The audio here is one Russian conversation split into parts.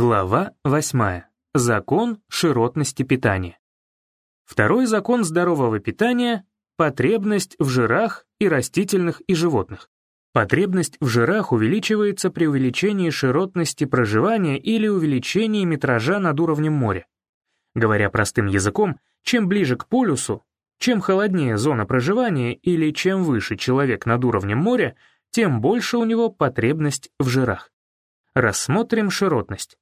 Глава 8. Закон широтности питания. Второй закон здорового питания — потребность в жирах и растительных и животных. Потребность в жирах увеличивается при увеличении широтности проживания или увеличении метража над уровнем моря. Говоря простым языком, чем ближе к полюсу, чем холоднее зона проживания или чем выше человек над уровнем моря, тем больше у него потребность в жирах. Рассмотрим широтность.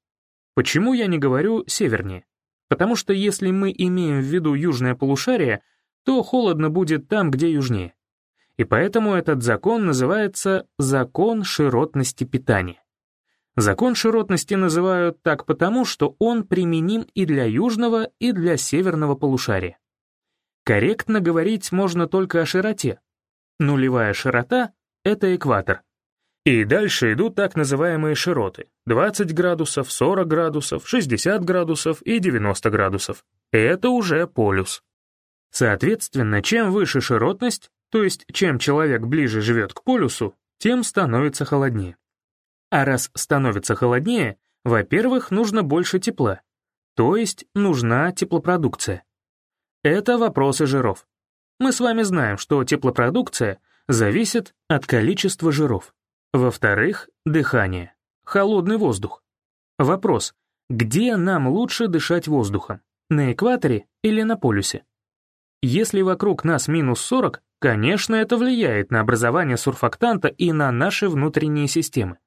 Почему я не говорю севернее? Потому что если мы имеем в виду южное полушарие, то холодно будет там, где южнее. И поэтому этот закон называется «закон широтности питания». Закон широтности называют так потому, что он применим и для южного, и для северного полушария. Корректно говорить можно только о широте. Нулевая широта — это экватор, и дальше идут так называемые широты — 20 градусов, 40 градусов, 60 градусов и 90 градусов. Это уже полюс. Соответственно, чем выше широтность, то есть чем человек ближе живет к полюсу, тем становится холоднее. А раз становится холоднее, во-первых, нужно больше тепла, то есть нужна теплопродукция. Это вопросы жиров. Мы с вами знаем, что теплопродукция зависит от количества жиров. Во-вторых, дыхание. Холодный воздух. Вопрос, где нам лучше дышать воздухом? На экваторе или на полюсе? Если вокруг нас минус 40, конечно, это влияет на образование сурфактанта и на наши внутренние системы.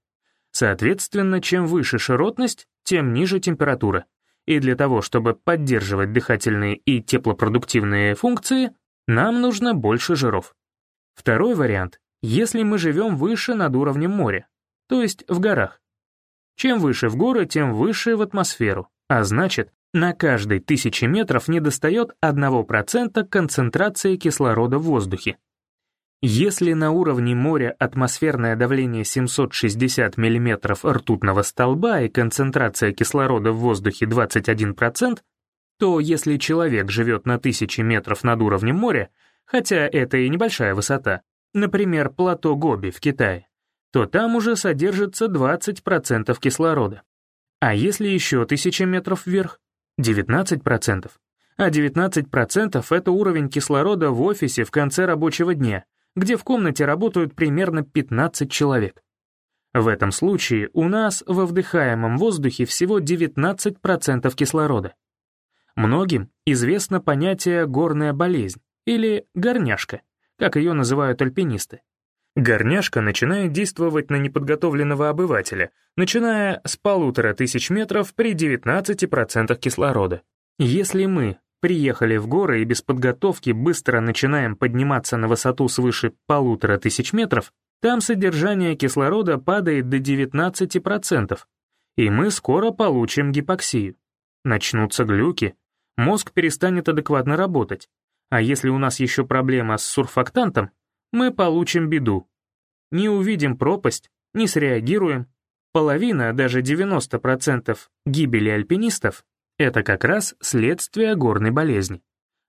Соответственно, чем выше широтность, тем ниже температура. И для того, чтобы поддерживать дыхательные и теплопродуктивные функции, нам нужно больше жиров. Второй вариант если мы живем выше над уровнем моря, то есть в горах. Чем выше в горы, тем выше в атмосферу, а значит, на каждой тысячи метров недостает 1% концентрации кислорода в воздухе. Если на уровне моря атмосферное давление 760 мм ртутного столба и концентрация кислорода в воздухе 21%, то если человек живет на тысячи метров над уровнем моря, хотя это и небольшая высота, например, плато Гоби в Китае, то там уже содержится 20% кислорода. А если еще 1000 метров вверх? 19%. А 19% — это уровень кислорода в офисе в конце рабочего дня, где в комнате работают примерно 15 человек. В этом случае у нас во вдыхаемом воздухе всего 19% кислорода. Многим известно понятие «горная болезнь» или «горняшка» как ее называют альпинисты. Горняшка начинает действовать на неподготовленного обывателя, начиная с полутора тысяч метров при 19% кислорода. Если мы приехали в горы и без подготовки быстро начинаем подниматься на высоту свыше полутора тысяч метров, там содержание кислорода падает до 19%, и мы скоро получим гипоксию. Начнутся глюки, мозг перестанет адекватно работать, а если у нас еще проблема с сурфактантом, мы получим беду. Не увидим пропасть, не среагируем. Половина, даже 90% гибели альпинистов — это как раз следствие горной болезни.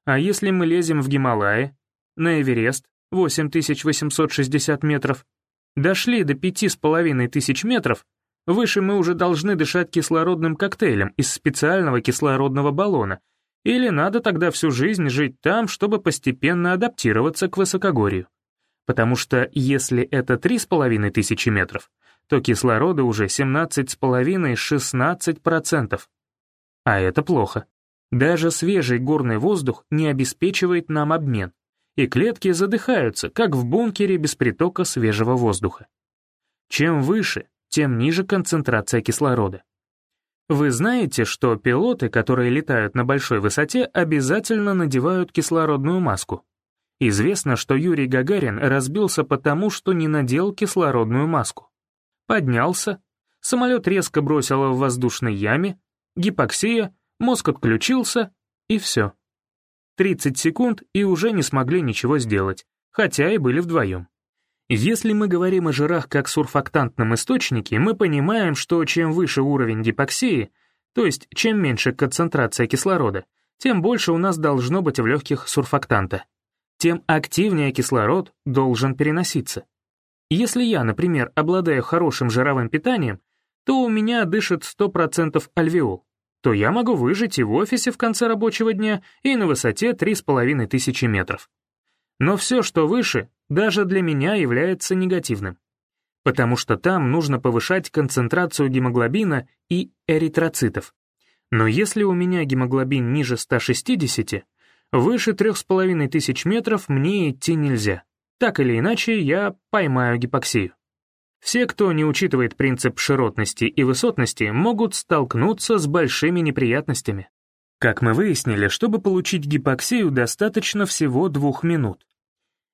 А если мы лезем в Гималаи, на Эверест, 8860 метров, дошли до 5500 метров, выше мы уже должны дышать кислородным коктейлем из специального кислородного баллона, или надо тогда всю жизнь жить там, чтобы постепенно адаптироваться к высокогорью? Потому что если это 3,5 тысячи метров, то кислорода уже 17,5-16%. А это плохо. Даже свежий горный воздух не обеспечивает нам обмен, и клетки задыхаются, как в бункере без притока свежего воздуха. Чем выше, тем ниже концентрация кислорода. Вы знаете, что пилоты, которые летают на большой высоте, обязательно надевают кислородную маску. Известно, что Юрий Гагарин разбился потому, что не надел кислородную маску. Поднялся, самолет резко бросило в воздушной яме, гипоксия, мозг отключился, и все. 30 секунд и уже не смогли ничего сделать, хотя и были вдвоем. Если мы говорим о жирах как сурфактантном источнике, мы понимаем, что чем выше уровень гипоксии, то есть чем меньше концентрация кислорода, тем больше у нас должно быть в легких сурфактанта. Тем активнее кислород должен переноситься. Если я, например, обладаю хорошим жировым питанием, то у меня дышит 100% альвеол, то я могу выжить и в офисе в конце рабочего дня, и на высоте 3500 метров. Но все, что выше, даже для меня является негативным. Потому что там нужно повышать концентрацию гемоглобина и эритроцитов. Но если у меня гемоглобин ниже 160, выше 3500 метров мне идти нельзя. Так или иначе, я поймаю гипоксию. Все, кто не учитывает принцип широтности и высотности, могут столкнуться с большими неприятностями. Как мы выяснили, чтобы получить гипоксию, достаточно всего двух минут.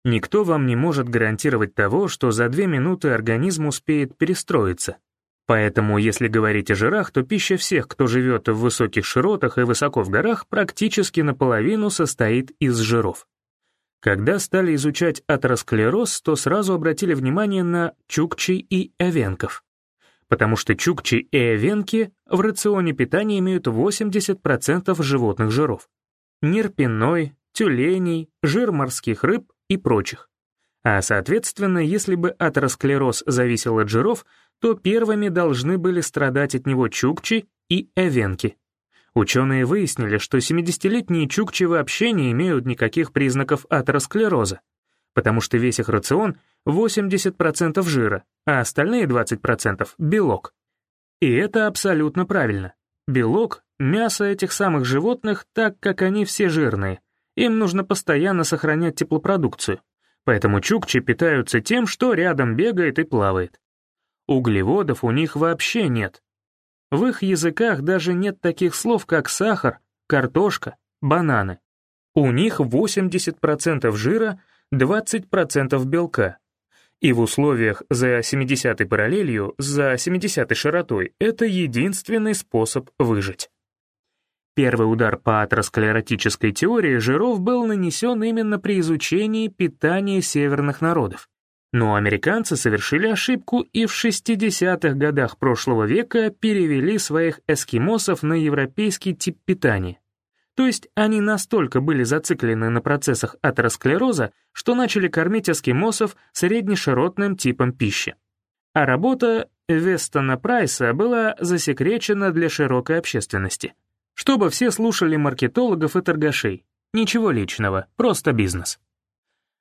Никто вам не может гарантировать того, что за две минуты организм успеет перестроиться. Поэтому, если говорить о жирах, то пища всех, кто живет в высоких широтах и высоко в горах, практически наполовину состоит из жиров. Когда стали изучать атеросклероз, то сразу обратили внимание на чукчи и эвенков. Потому что чукчи и эвенки в рационе питания имеют 80% животных жиров. Нерпиной, тюленей, жир морских рыб и прочих. А соответственно, если бы атеросклероз зависел от жиров, то первыми должны были страдать от него чукчи и эвенки. Ученые выяснили, что 70-летние чукчи вообще не имеют никаких признаков атеросклероза, потому что весь их рацион — 80% жира, а остальные 20% — белок. И это абсолютно правильно. Белок — мясо этих самых животных, так как они все жирные, им нужно постоянно сохранять теплопродукцию, поэтому чукчи питаются тем, что рядом бегает и плавает. Углеводов у них вообще нет. В их языках даже нет таких слов, как сахар, картошка, бананы. У них 80% жира, 20% белка. И в условиях за 70-й параллелью, за 70-й широтой, это единственный способ выжить. Первый удар по атеросклеротической теории жиров был нанесен именно при изучении питания северных народов. Но американцы совершили ошибку и в 60-х годах прошлого века перевели своих эскимосов на европейский тип питания. То есть они настолько были зациклены на процессах атеросклероза, что начали кормить эскимосов среднеширотным типом пищи. А работа Вестона Прайса была засекречена для широкой общественности — чтобы все слушали маркетологов и торгашей. Ничего личного, просто бизнес.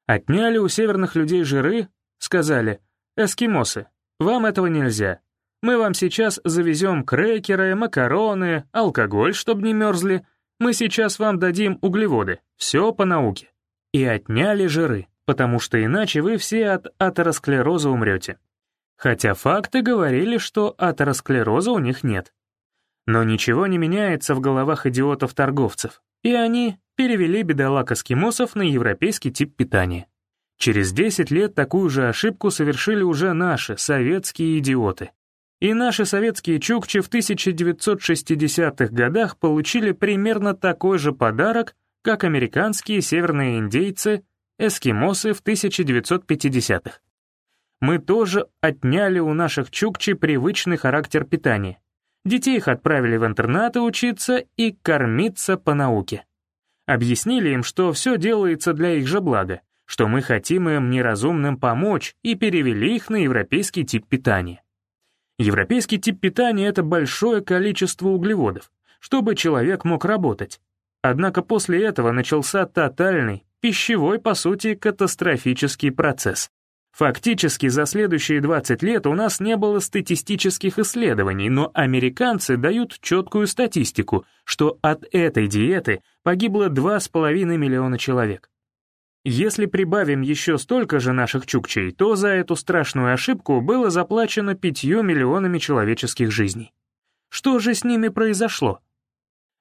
Отняли у северных людей жиры, сказали, «Эскимосы, вам этого нельзя. Мы вам сейчас завезем крекеры, макароны, алкоголь, чтобы не мерзли. Мы сейчас вам дадим углеводы. Все по науке». И отняли жиры, потому что иначе вы все от атеросклероза умрете. Хотя факты говорили, что атеросклероза у них нет. Но ничего не меняется в головах идиотов-торговцев, и они перевели бедолаг эскимосов на европейский тип питания. Через 10 лет такую же ошибку совершили уже наши, советские идиоты. И наши советские чукчи в 1960-х годах получили примерно такой же подарок, как американские северные индейцы, эскимосы в 1950-х. Мы тоже отняли у наших чукчи привычный характер питания. Детей их отправили в интернаты учиться и кормиться по науке. Объяснили им, что все делается для их же блага, что мы хотим им неразумным помочь и перевели их на европейский тип питания. Европейский тип питания — это большое количество углеводов, чтобы человек мог работать. Однако после этого начался тотальный, пищевой, по сути, катастрофический процесс. Фактически за следующие 20 лет у нас не было статистических исследований, но американцы дают четкую статистику, что от этой диеты погибло 2,5 миллиона человек. Если прибавим еще столько же наших чукчей, то за эту страшную ошибку было заплачено 5 миллионами человеческих жизней. Что же с ними произошло?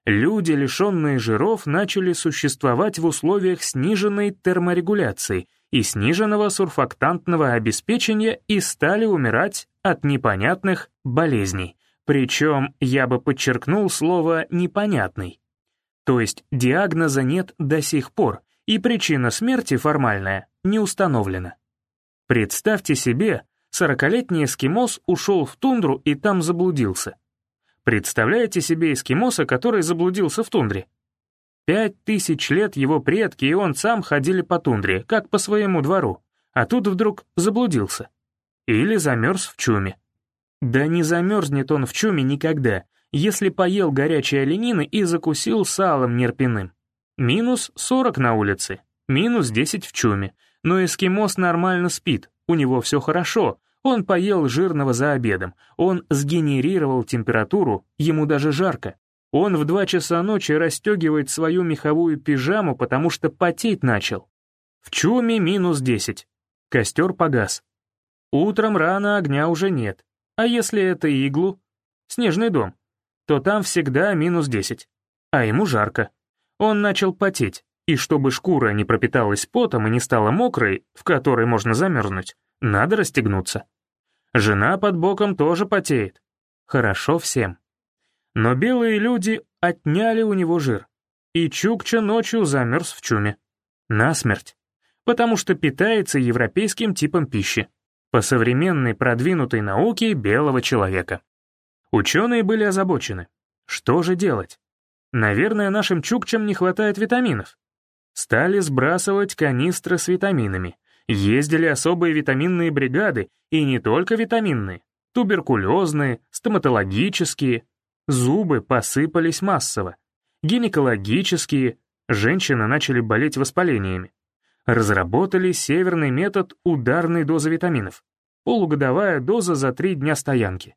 Люди, лишенные жиров, начали существовать в условиях сниженной терморегуляции и сниженного сурфактантного обеспечения и стали умирать от непонятных болезней. Причем я бы подчеркнул слово «непонятный». То есть диагноза нет до сих пор, и причина смерти формальная не установлена. Представьте себе, сорокалетний эскимос ушел в тундру и там заблудился. Представляете себе эскимоса, который заблудился в тундре? Пять тысяч лет его предки и он сам ходили по тундре, как по своему двору, а тут вдруг заблудился. Или замерз в чуме. Да не замерзнет он в чуме никогда, если поел горячей оленины и закусил салом нерпиным. Минус 40 на улице, минус 10 в чуме. Но эскимос нормально спит, у него все хорошо, он поел жирного за обедом, он сгенерировал температуру, ему даже жарко. Он в два часа ночи расстегивает свою меховую пижаму, потому что потеть начал. В чуме минус 10. Костер погас. Утром рано огня уже нет. А если это иглу, снежный дом, то там всегда минус 10. А ему жарко. Он начал потеть, и чтобы шкура не пропиталась потом и не стала мокрой, в которой можно замерзнуть, надо расстегнуться. Жена под боком тоже потеет. Хорошо всем. Но белые люди отняли у него жир, и Чукча ночью замерз в чуме. Насмерть. Потому что питается европейским типом пищи, по современной продвинутой науке белого человека. Ученые были озабочены. Что же делать? Наверное, нашим чукчам не хватает витаминов. Стали сбрасывать канистры с витаминами. Ездили особые витаминные бригады, и не только витаминные, туберкулезные, стоматологические. Зубы посыпались массово. Гинекологические, женщины начали болеть воспалениями. Разработали северный метод ударной дозы витаминов. Полугодовая доза за три дня стоянки.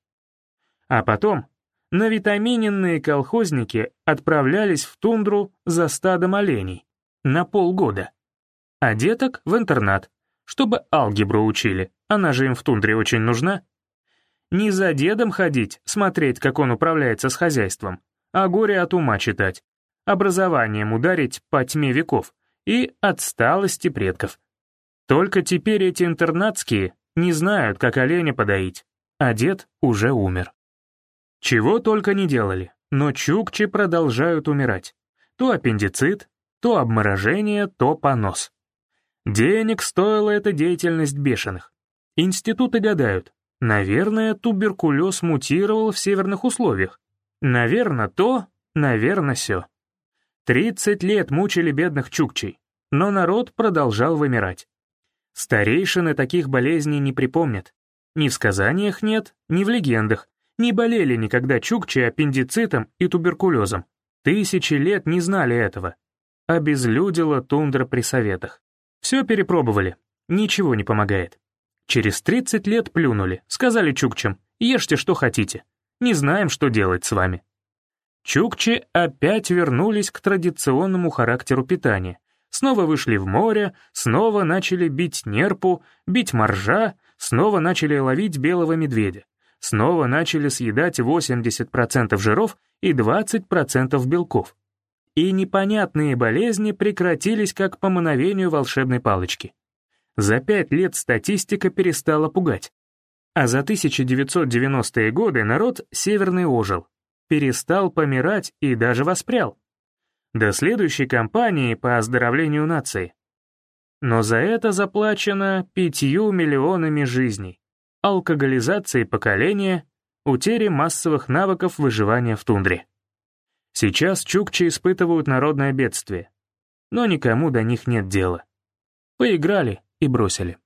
А потом навитаминенные колхозники отправлялись в тундру за стадом оленей на полгода, а деток в интернат, чтобы алгебру учили, она же им в тундре очень нужна. Не за дедом ходить, смотреть, как он управляется с хозяйством, а горе от ума читать, образованием ударить по тьме веков и отсталости предков. Только теперь эти интернатские не знают, как оленя подоить, а дед уже умер. Чего только не делали, но чукчи продолжают умирать. То аппендицит, то обморожение, то понос. Денег стоила эта деятельность бешеных. Институты гадают, наверное, туберкулез мутировал в северных условиях. Наверное, то, наверное, сё. Тридцать лет мучили бедных чукчей, но народ продолжал вымирать. Старейшины таких болезней не припомнят. Ни в сказаниях нет, ни в легендах, не болели никогда чукчи аппендицитом и туберкулезом. Тысячи лет не знали этого. Обезлюдила тундра при советах. Все перепробовали, ничего не помогает. Через 30 лет плюнули, сказали чукчам, ешьте что хотите, не знаем, что делать с вами. Чукчи опять вернулись к традиционному характеру питания. Снова вышли в море, снова начали бить нерпу, бить моржа, снова начали ловить белого медведя снова начали съедать 80% жиров и 20% белков. И непонятные болезни прекратились как по мановению волшебной палочки. За пять лет статистика перестала пугать. А за 1990-е годы народ северный ожил, перестал помирать и даже воспрял. До следующей кампании по оздоровлению нации. Но за это заплачено пятью миллионами жизней алкоголизации поколения, утере массовых навыков выживания в тундре. Сейчас чукчи испытывают народное бедствие, но никому до них нет дела. Поиграли и бросили.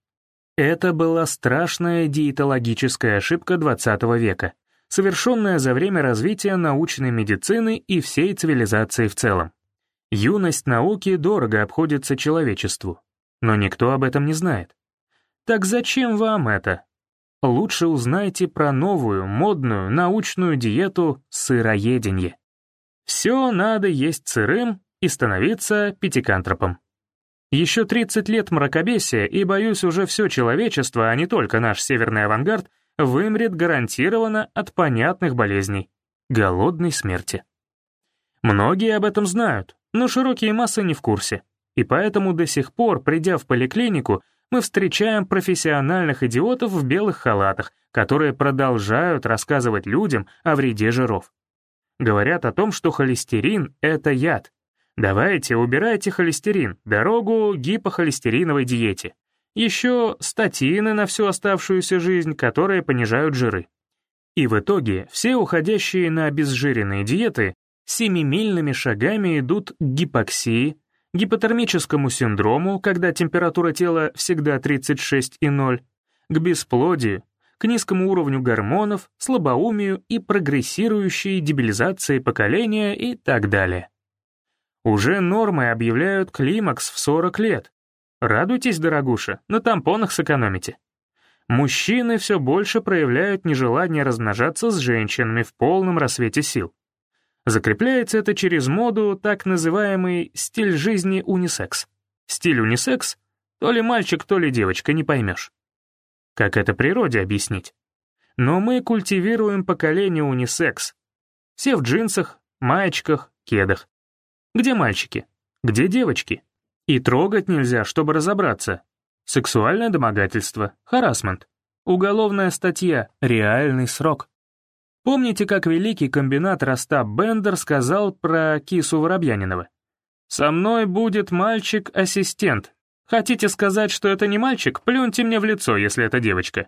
Это была страшная диетологическая ошибка XX века, совершенная за время развития научной медицины и всей цивилизации в целом. Юность науки дорого обходится человечеству, но никто об этом не знает. Так зачем вам это? лучше узнайте про новую, модную, научную диету сыроеденье. Все надо есть сырым и становиться пятикантропом. Еще 30 лет мракобесия, и, боюсь, уже все человечество, а не только наш северный авангард, вымрет гарантированно от понятных болезней — голодной смерти. Многие об этом знают, но широкие массы не в курсе, и поэтому до сих пор, придя в поликлинику, мы встречаем профессиональных идиотов в белых халатах, которые продолжают рассказывать людям о вреде жиров. Говорят о том, что холестерин — это яд. Давайте, убирайте холестерин, дорогу гипохолестериновой диете. Еще статины на всю оставшуюся жизнь, которые понижают жиры. И в итоге все уходящие на обезжиренные диеты семимильными шагами идут к гипоксии, гипотермическому синдрому, когда температура тела всегда 36,0, к бесплодию, к низкому уровню гормонов, слабоумию и прогрессирующей дебилизации поколения и так далее. Уже нормой объявляют климакс в 40 лет. Радуйтесь, дорогуша, на тампонах сэкономите. Мужчины все больше проявляют нежелание размножаться с женщинами в полном рассвете сил. Закрепляется это через моду так называемый стиль жизни унисекс. Стиль унисекс — то ли мальчик, то ли девочка, не поймешь. Как это природе объяснить? Но мы культивируем поколение унисекс. Все в джинсах, маечках, кедах. Где мальчики? Где девочки? И трогать нельзя, чтобы разобраться, Сексуальное домогательство, харасмент. Уголовная статья, реальный срок. Помните, как великий комбинатор Остап Бендер сказал про кису Воробьянинова? «Со мной будет мальчик-ассистент. Хотите сказать, что это не мальчик? Плюньте мне в лицо, если это девочка».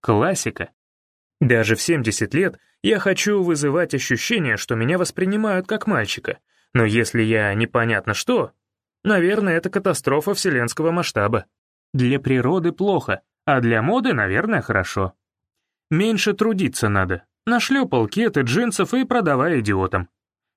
Классика. Даже в 70 лет я хочу вызывать ощущение, что меня воспринимают как мальчика. Но если я непонятно что, наверное, это катастрофа вселенского масштаба. Для природы плохо, а для моды, наверное, хорошо. Меньше трудиться надо. Нашлепал кеты джинсов и продавай идиотам.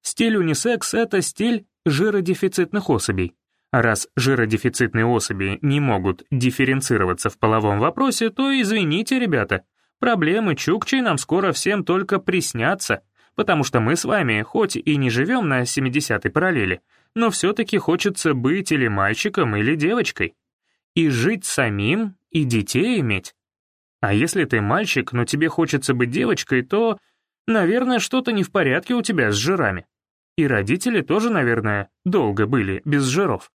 Стиль унисекс — это стиль жиродефицитных особей. А раз жиродефицитные особи не могут дифференцироваться в половом вопросе, то извините, ребята, проблемы чукчей нам скоро всем только приснятся, потому что мы с вами, хоть и не живем на 70-й параллели, но все-таки хочется быть или мальчиком, или девочкой. И жить самим, и детей иметь. А если ты мальчик, но тебе хочется быть девочкой, то, наверное, что-то не в порядке у тебя с жирами. И родители тоже, наверное, долго были без жиров.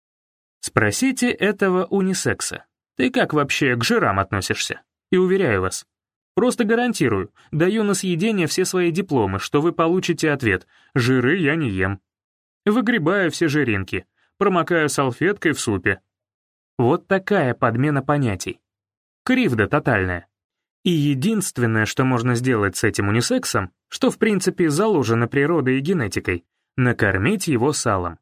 Спросите этого унисекса. Ты как вообще к жирам относишься? И уверяю вас, просто гарантирую, даю на съедение все свои дипломы, что вы получите ответ «жиры я не ем». Выгребаю все жиринки, промокаю салфеткой в супе, вот такая подмена понятий. Кривда тотальная. И единственное, что можно сделать с этим унисексом, что в принципе заложено природой и генетикой, накормить его салом.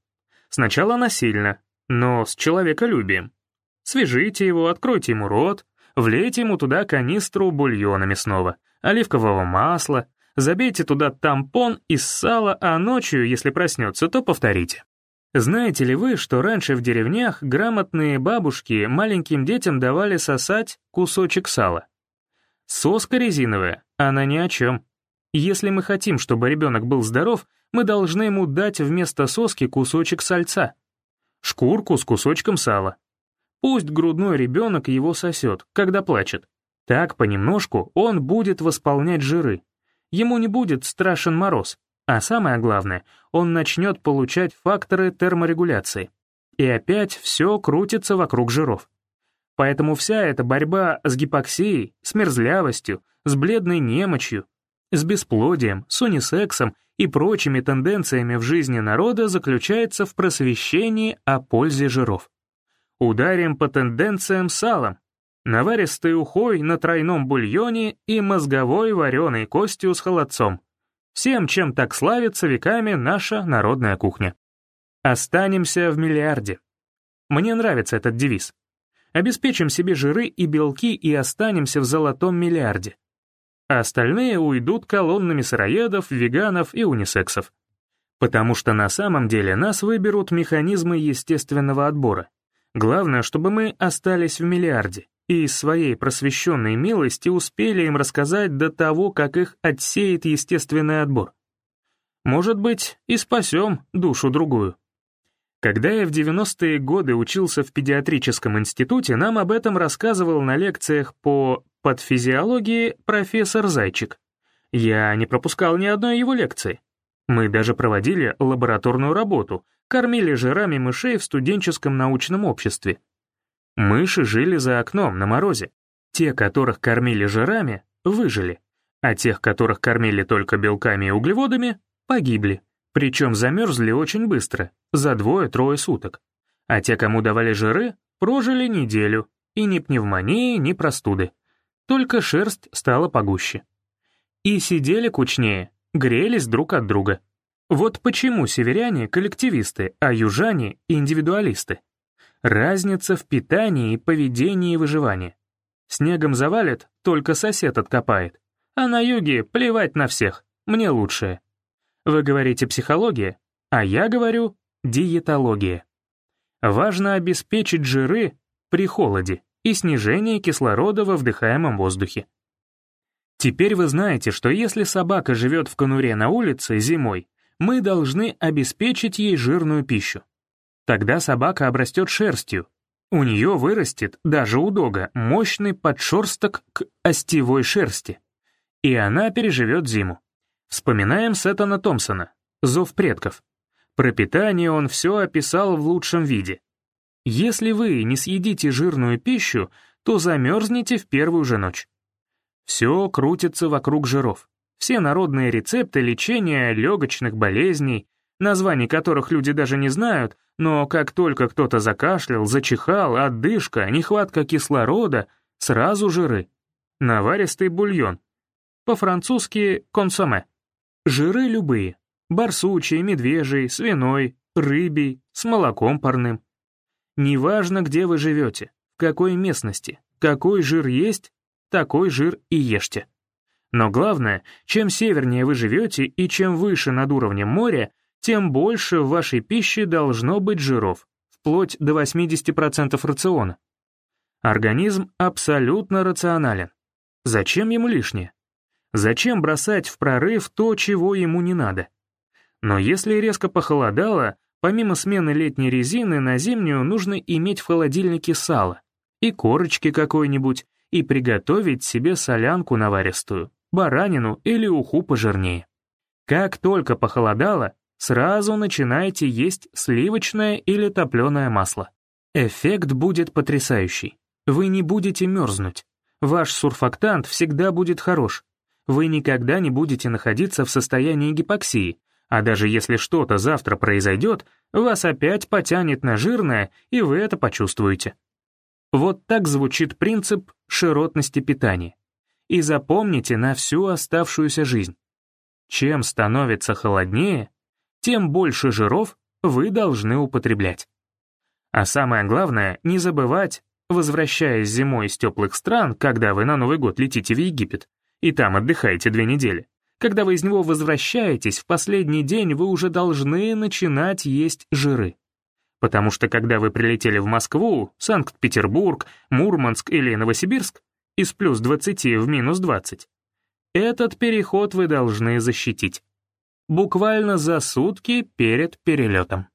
Сначала насильно, но с человеколюбием. Свяжите его, откройте ему рот, влейте ему туда канистру бульона мясного, оливкового масла, забейте туда тампон из сала, а ночью, если проснется, то повторите. Знаете ли вы, что раньше в деревнях грамотные бабушки маленьким детям давали сосать кусочек сала? Соска резиновая, она ни о чем. Если мы хотим, чтобы ребенок был здоров, мы должны ему дать вместо соски кусочек сальца. Шкурку с кусочком сала. Пусть грудной ребенок его сосет, когда плачет. Так понемножку он будет восполнять жиры. Ему не будет страшен мороз, а самое главное, он начнет получать факторы терморегуляции. И опять все крутится вокруг жиров. Поэтому вся эта борьба с гипоксией, с мерзлявостью, с бледной немочью, с бесплодием, с унисексом и прочими тенденциями в жизни народа заключается в просвещении о пользе жиров. Ударим по тенденциям салом, наваристой ухой на тройном бульоне и мозговой вареной костью с холодцом. Всем, чем так славится веками наша народная кухня. Останемся в миллиарде. Мне нравится этот девиз. Обеспечим себе жиры и белки и останемся в золотом миллиарде. А остальные уйдут колоннами сыроедов, веганов и унисексов. Потому что на самом деле нас выберут механизмы естественного отбора. Главное, чтобы мы остались в миллиарде и из своей просвещенной милости успели им рассказать до того, как их отсеет естественный отбор. Может быть, и спасем душу другую. Когда я в 90-е годы учился в педиатрическом институте, нам об этом рассказывал на лекциях по подфизиологии профессор Зайчик. Я не пропускал ни одной его лекции. Мы даже проводили лабораторную работу, кормили жирами мышей в студенческом научном обществе, Мыши жили за окном на морозе. Те, которых кормили жирами, выжили, а тех, которых кормили только белками и углеводами, погибли. Причем замерзли очень быстро, за двое-трое суток. А те, кому давали жиры, прожили неделю, и ни пневмонии, ни простуды. Только шерсть стала погуще. И сидели кучнее, грелись друг от друга. Вот почему северяне — коллективисты, а южане — индивидуалисты. Разница в питании и поведении выживания. Снегом завалит, только сосед откопает. А на юге плевать на всех, мне лучшее. Вы говорите психология, а я говорю диетология. Важно обеспечить жиры при холоде и снижение кислорода во вдыхаемом воздухе. Теперь вы знаете, что если собака живет в конуре на улице зимой, мы должны обеспечить ей жирную пищу. Тогда собака обрастет шерстью. У нее вырастет, даже у дога, мощный подшерсток к остевой шерсти. И она переживет зиму. Вспоминаем Сеттона Томпсона, «Зов предков». Про питание он все описал в лучшем виде. Если вы не съедите жирную пищу, то замерзнете в первую же ночь. Все крутится вокруг жиров. Все народные рецепты лечения легочных болезней, названий которых люди даже не знают, но как только кто-то закашлял, зачихал, отдышка, нехватка кислорода, сразу жиры. Наваристый бульон. По-французски «консоме». Жиры любые. Барсучий, медвежий, свиной, рыбий, с молоком парным. Неважно, где вы живете, в какой местности, какой жир есть, такой жир и ешьте. Но главное, чем севернее вы живете и чем выше над уровнем моря, тем больше в вашей пище должно быть жиров, вплоть до 80% рациона. Организм абсолютно рационален. Зачем ему лишнее? Зачем бросать в прорыв то, чего ему не надо? Но если резко похолодало, помимо смены летней резины на зимнюю нужно иметь в холодильнике сало и корочки какой-нибудь, и приготовить себе солянку наваристую, баранину или уху пожирнее. Как только похолодало, сразу начинайте есть сливочное или топленое масло. Эффект будет потрясающий. Вы не будете мерзнуть. Ваш сурфактант всегда будет хорош. Вы никогда не будете находиться в состоянии гипоксии, а даже если что-то завтра произойдет, вас опять потянет на жирное, и вы это почувствуете. Вот так звучит принцип широтности питания. И запомните на всю оставшуюся жизнь. Чем становится холоднее, тем больше жиров вы должны употреблять. А самое главное, не забывать, возвращаясь зимой из теплых стран, когда вы на Новый год летите в Египет, и там отдыхаете две недели, когда вы из него возвращаетесь, в последний день вы уже должны начинать есть жиры. Потому что когда вы прилетели в Москву, Санкт-Петербург, Мурманск или Новосибирск, из плюс 20 в минус 20, этот переход вы должны защитить. Буквально за сутки перед перелетом.